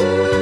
Ooh.